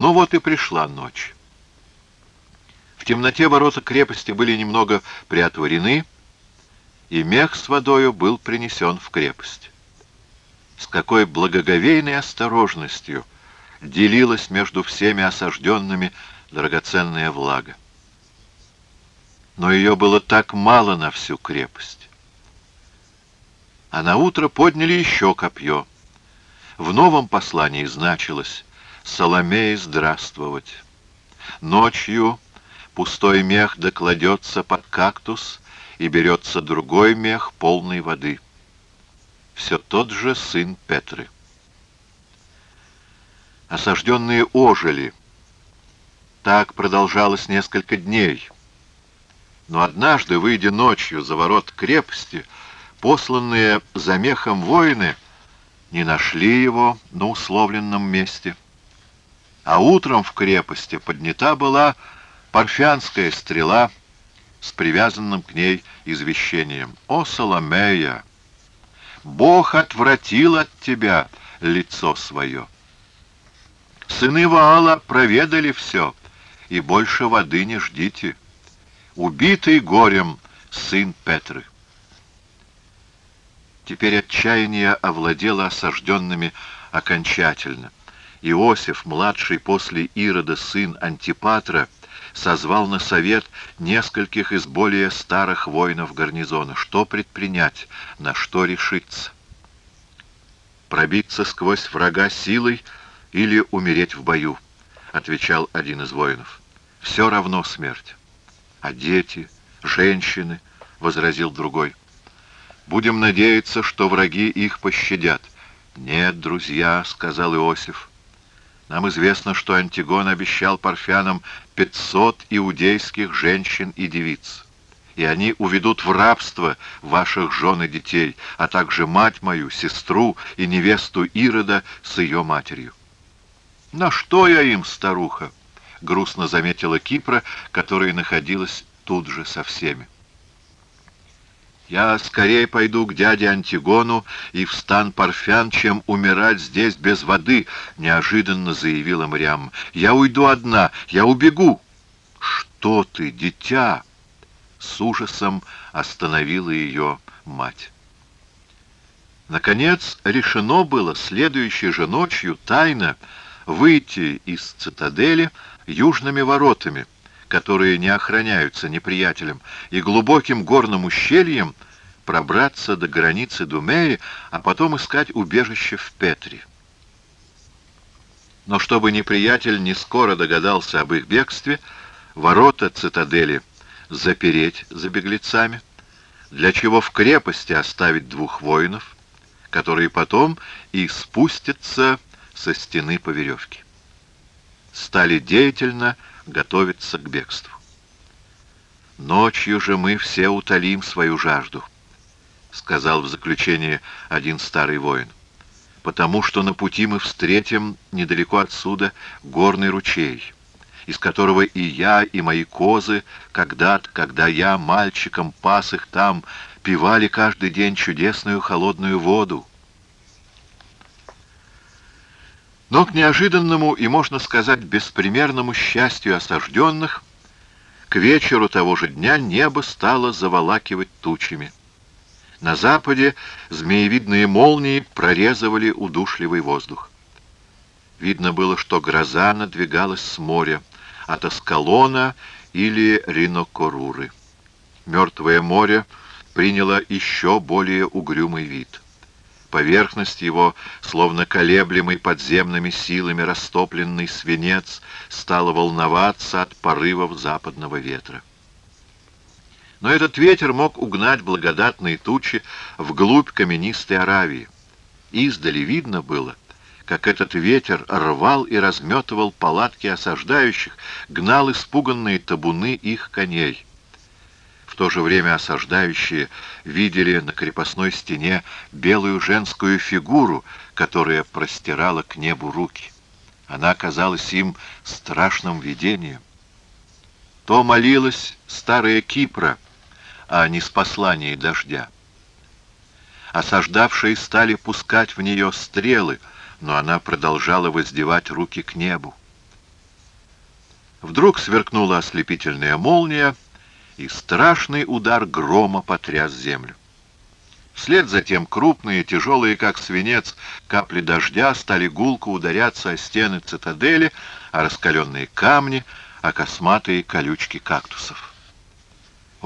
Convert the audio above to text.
Ну вот и пришла ночь. В темноте ворота крепости были немного приотворены, и мех с водою был принесен в крепость. С какой благоговейной осторожностью делилась между всеми осажденными драгоценная влага. Но ее было так мало на всю крепость. А на утро подняли еще копье. В новом послании значилось Соломее здравствовать. Ночью пустой мех докладется под кактус, и берется другой мех полной воды. Все тот же сын Петры. Осажденные ожили. Так продолжалось несколько дней. Но однажды, выйдя ночью за ворот крепости, посланные за мехом воины не нашли его на условленном месте — а утром в крепости поднята была парфянская стрела с привязанным к ней извещением. «О, Соломея! Бог отвратил от тебя лицо свое!» Сыны Ваала проведали все, и больше воды не ждите. Убитый горем сын Петры. Теперь отчаяние овладело осажденными окончательно. Иосиф, младший после Ирода сын Антипатра, созвал на совет нескольких из более старых воинов гарнизона. Что предпринять, на что решиться? «Пробиться сквозь врага силой или умереть в бою», — отвечал один из воинов. «Все равно смерть». «А дети, женщины?» — возразил другой. «Будем надеяться, что враги их пощадят». «Нет, друзья», — сказал Иосиф, нам известно, что Антигон обещал парфянам 500 иудейских женщин и девиц. И они уведут в рабство ваших жен и детей, а также мать мою, сестру и невесту Ирода с ее матерью. «На что я им, старуха?» — грустно заметила Кипра, которая находилась тут же со всеми. Я скорее пойду к дяде Антигону и в стан Парфян, чем умирать здесь без воды, — неожиданно заявила Мрям. Я уйду одна, я убегу. Что ты, дитя? С ужасом остановила ее мать. Наконец, решено было следующей же ночью тайно выйти из цитадели южными воротами — которые не охраняются неприятелем, и глубоким горным ущельем пробраться до границы Думеи, а потом искать убежище в Петре. Но чтобы неприятель не скоро догадался об их бегстве, ворота цитадели запереть за беглецами, для чего в крепости оставить двух воинов, которые потом и спустятся со стены по веревке. Стали деятельно готовится к бегству. «Ночью же мы все утолим свою жажду», — сказал в заключение один старый воин, «потому что на пути мы встретим недалеко отсюда горный ручей, из которого и я, и мои козы, когда-то, когда я мальчиком пас их там, пивали каждый день чудесную холодную воду. Но к неожиданному и, можно сказать, беспримерному счастью осажденных, к вечеру того же дня небо стало заволакивать тучами. На западе змеевидные молнии прорезывали удушливый воздух. Видно было, что гроза надвигалась с моря, от Аскалона или Ринокоруры. Мертвое море приняло еще более угрюмый вид. Поверхность его, словно колеблемый подземными силами растопленный свинец, стала волноваться от порывов западного ветра. Но этот ветер мог угнать благодатные тучи вглубь каменистой Аравии. Издали видно было, как этот ветер рвал и разметывал палатки осаждающих, гнал испуганные табуны их коней то же время осаждающие видели на крепостной стене белую женскую фигуру, которая простирала к небу руки. Она казалась им страшным видением. То молилась старая Кипра, а не с посланием дождя. Осаждавшие стали пускать в нее стрелы, но она продолжала воздевать руки к небу. Вдруг сверкнула ослепительная молния, и страшный удар грома потряс землю. Вслед затем крупные, тяжелые, как свинец, капли дождя стали гулко ударяться о стены цитадели, о раскаленные камни, о косматые колючки кактусов.